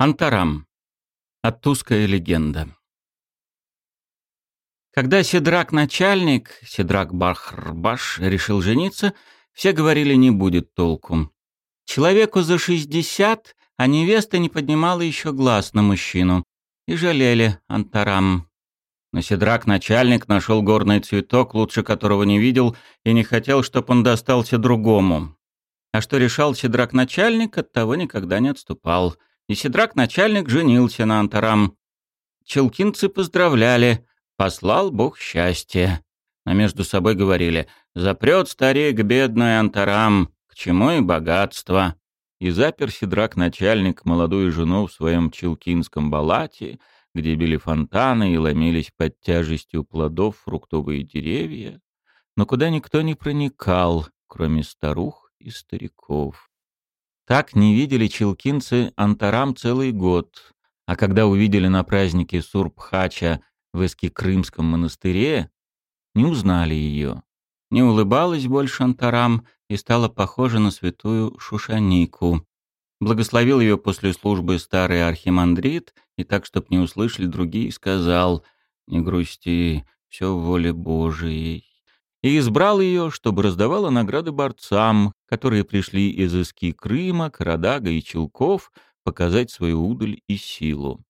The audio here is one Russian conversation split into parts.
Антарам. Оттуская легенда. Когда Седрак-начальник, Седрак Бахрбаш, решил жениться, все говорили, не будет толку. Человеку за шестьдесят, а невеста не поднимала еще глаз на мужчину. И жалели Антарам. Но Седрак-начальник нашел горный цветок, лучше которого не видел, и не хотел, чтобы он достался другому. А что решал Седрак-начальник, от того никогда не отступал — и Седрак-начальник женился на Антарам. Челкинцы поздравляли, послал бог счастья. А между собой говорили, запрет старик бедный Антарам, к чему и богатство. И запер Седрак-начальник молодую жену в своем челкинском балате, где били фонтаны и ломились под тяжестью плодов фруктовые деревья, но куда никто не проникал, кроме старух и стариков. Так не видели челкинцы Антарам целый год, а когда увидели на празднике Сурбхача в Эски-Крымском монастыре, не узнали ее. Не улыбалась больше Антарам и стала похожа на святую Шушанику. Благословил ее после службы старый архимандрит и так, чтоб не услышали другие, сказал «Не грусти, все в воле Божией» и избрал ее, чтобы раздавала награды борцам, которые пришли из Иски Крыма, Карадага и Челков показать свою удаль и силу.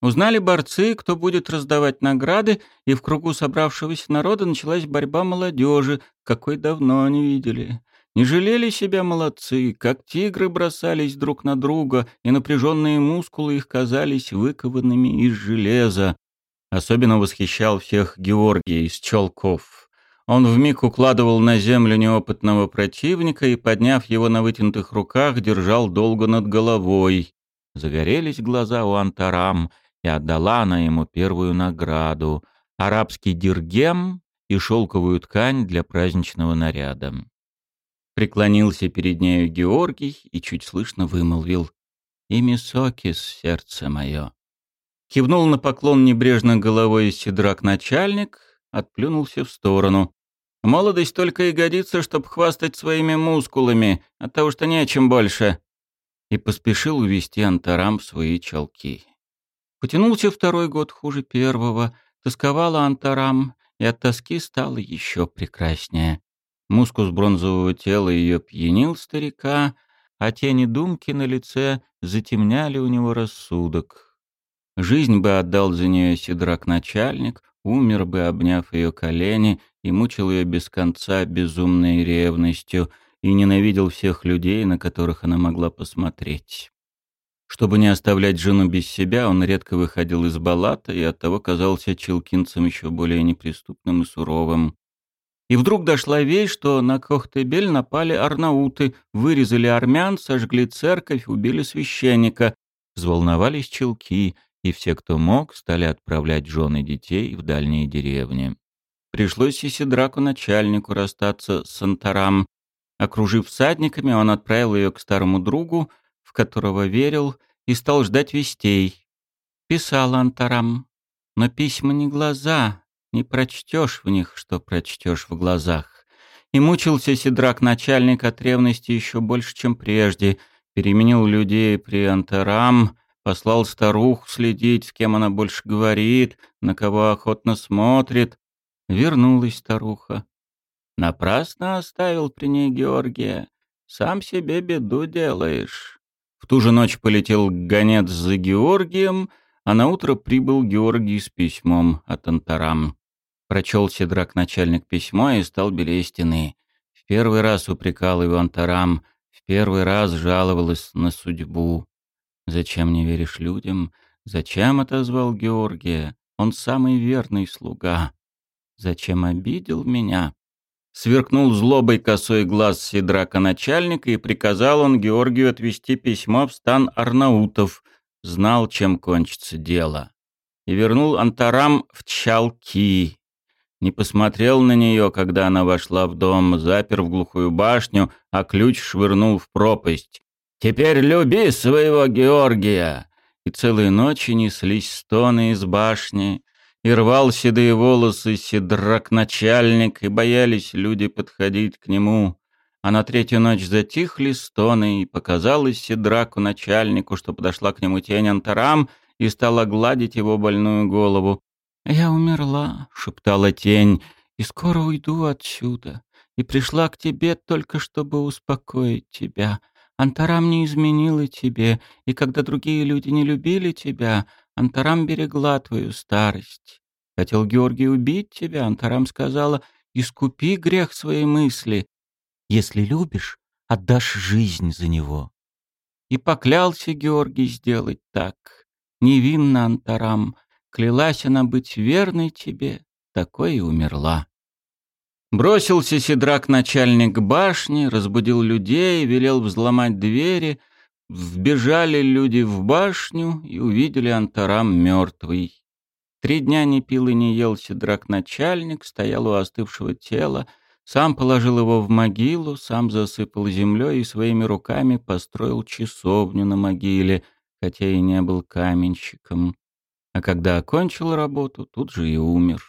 Узнали борцы, кто будет раздавать награды, и в кругу собравшегося народа началась борьба молодежи, какой давно не видели. Не жалели себя молодцы, как тигры бросались друг на друга, и напряженные мускулы их казались выкованными из железа. Особенно восхищал всех Георгий из Челков. Он вмиг укладывал на землю неопытного противника и, подняв его на вытянутых руках, держал долго над головой. Загорелись глаза у Антарам, и отдала она ему первую награду — арабский диргем и шелковую ткань для праздничного наряда. Преклонился перед нею Георгий и чуть слышно вымолвил «Ими Сокис, сердце мое». Кивнул на поклон небрежно головой седрак-начальник, отплюнулся в сторону. Молодость только и годится, чтоб хвастать своими мускулами, от того что нечем больше. И поспешил увести Антарам в свои чалки. Потянулся второй год хуже первого, тосковала Антарам, и от тоски стало еще прекраснее. Мускус бронзового тела ее пьянил старика, а тени думки на лице затемняли у него рассудок. Жизнь бы отдал за нее седрак-начальник, умер бы, обняв ее колени, и мучил ее без конца безумной ревностью, и ненавидел всех людей, на которых она могла посмотреть. Чтобы не оставлять жену без себя, он редко выходил из балата и оттого казался челкинцем еще более неприступным и суровым. И вдруг дошла весть, что на Кохтебель напали арнауты, вырезали армян, сожгли церковь, убили священника. Взволновались челки, и все, кто мог, стали отправлять жены детей в дальние деревни. Пришлось и Сидраку начальнику расстаться с Антарам. Окружив всадниками, он отправил ее к старому другу, в которого верил, и стал ждать вестей. Писал Антарам. Но письма не глаза, не прочтешь в них, что прочтешь в глазах. И мучился Сидрак начальник от ревности еще больше, чем прежде. Переменил людей при Антарам, послал старух следить, с кем она больше говорит, на кого охотно смотрит, Вернулась старуха. Напрасно оставил при ней Георгия. Сам себе беду делаешь. В ту же ночь полетел гонец за Георгием, а на утро прибыл Георгий с письмом от Антарам. Прочел Седрак начальник письмо и стал белее стены. В первый раз упрекал его Антарам, в первый раз жаловалась на судьбу. «Зачем не веришь людям? Зачем отозвал Георгия? Он самый верный слуга. Зачем обидел меня? Сверкнул злобой косой глаз Сидрака начальника, и приказал он Георгию отвести письмо в стан арнаутов. Знал, чем кончится дело. И вернул Антарам в Чалки. Не посмотрел на нее, когда она вошла в дом, запер в глухую башню, а ключ швырнул в пропасть. «Теперь люби своего Георгия!» И целые ночи неслись стоны из башни, и рвал седые волосы седрак-начальник, и боялись люди подходить к нему. а на третью ночь затихли стоны, и показалось Сидраку начальнику, что подошла к нему тень Антарам и стала гладить его больную голову. «Я умерла», — шептала тень, — «и скоро уйду отсюда, и пришла к тебе только, чтобы успокоить тебя. Антарам не изменила тебе, и когда другие люди не любили тебя, Антарам берегла твою старость. Хотел Георгий убить тебя, Антарам сказала, искупи грех своей мысли. Если любишь, отдашь жизнь за него. И поклялся Георгий сделать так. Невинно Антарам, клялась она быть верной тебе, такой и умерла. Бросился Сидрак начальник башни, разбудил людей, велел взломать двери. Вбежали люди в башню и увидели Антарам мертвый. Три дня не пил и не ел Сидрак начальник, стоял у остывшего тела, сам положил его в могилу, сам засыпал землей и своими руками построил часовню на могиле, хотя и не был каменщиком. А когда окончил работу, тут же и умер.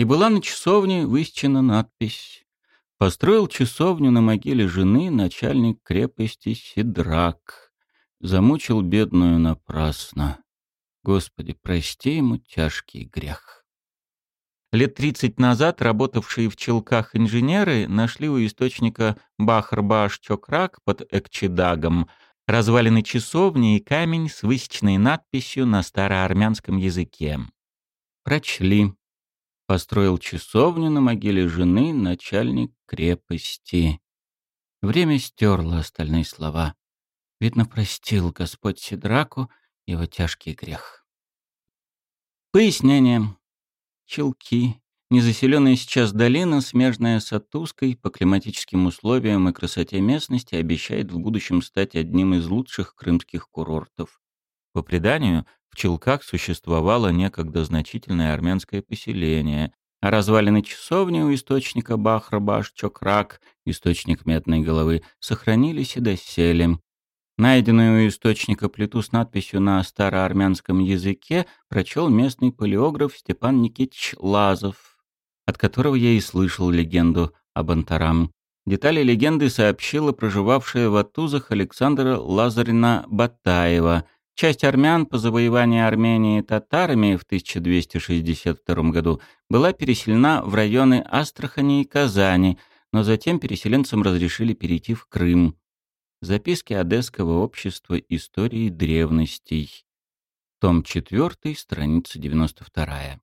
И была на часовне высечена надпись «Построил часовню на могиле жены начальник крепости Сидрак. Замучил бедную напрасно. Господи, прости ему тяжкий грех». Лет 30 назад работавшие в Челках инженеры нашли у источника Бахр-Баш-Чокрак под Экчедагом развалины часовни и камень с высеченной надписью на староармянском языке. Прочли. Построил часовню на могиле жены начальник крепости. Время стерло остальные слова. Видно, простил Господь Сидраку его тяжкий грех. Пояснение. Челки. Незаселенная сейчас долина, смежная с Атуской, по климатическим условиям и красоте местности, обещает в будущем стать одним из лучших крымских курортов. По преданию, в Челках существовало некогда значительное армянское поселение, а развалины часовни у источника Бахра-Баш-Чокрак, источник Медной головы, сохранились и доселе. Найденную у источника плиту с надписью на староармянском языке прочел местный палеограф Степан Никитич Лазов, от которого я и слышал легенду об Антарам. Детали легенды сообщила проживавшая в Атузах Александра Лазарина Батаева. Часть армян по завоеванию Армении татарами в 1262 году была переселена в районы Астрахани и Казани, но затем переселенцам разрешили перейти в Крым. Записки Одесского общества истории древностей. Том 4, страница 92.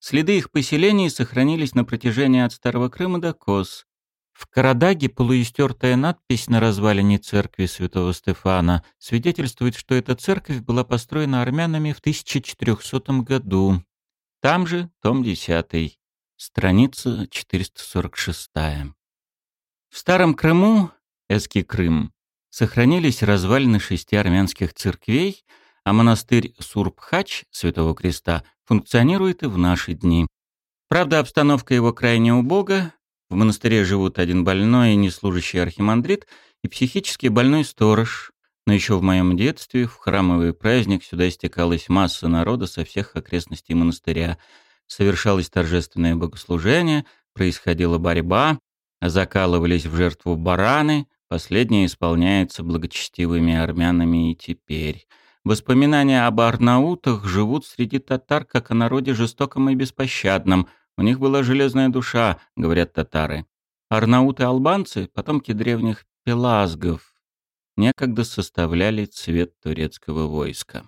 Следы их поселений сохранились на протяжении от Старого Крыма до Кос. В Карадаге полуистертая надпись на развалине церкви святого Стефана свидетельствует, что эта церковь была построена армянами в 1400 году. Там же том 10, страница 446. В Старом Крыму, Эский Крым, сохранились развалины шести армянских церквей, а монастырь Сурбхач Святого Креста функционирует и в наши дни. Правда, обстановка его крайне убога. В монастыре живут один больной и неслужащий архимандрит и психически больной сторож. Но еще в моем детстве, в храмовый праздник, сюда стекалась масса народа со всех окрестностей монастыря. Совершалось торжественное богослужение, происходила борьба, закалывались в жертву бараны, Последнее исполняется благочестивыми армянами и теперь. Воспоминания об арнаутах живут среди татар как о народе жестоком и беспощадном. У них была железная душа, говорят татары. Арнауты-албанцы — потомки древних пелазгов. Некогда составляли цвет турецкого войска.